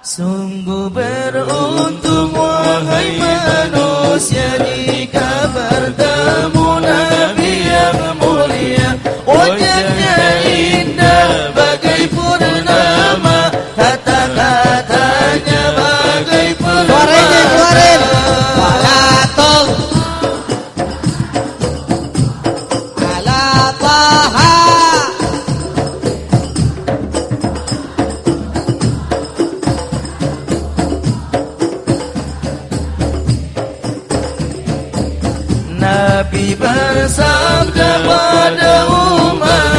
Sungguh beruntung wahai manusia jika dikabarkan Nabi bersabda pada umat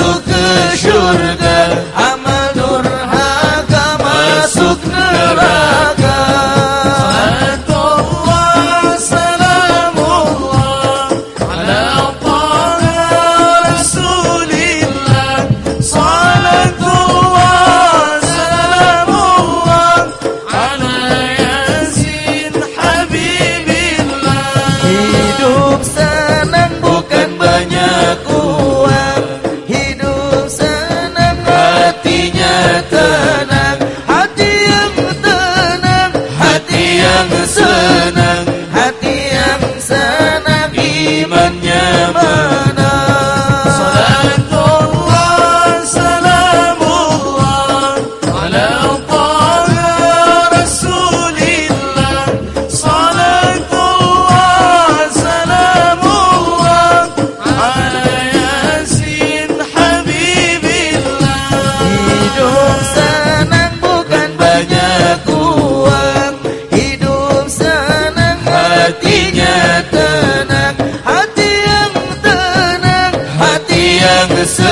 su kışır the.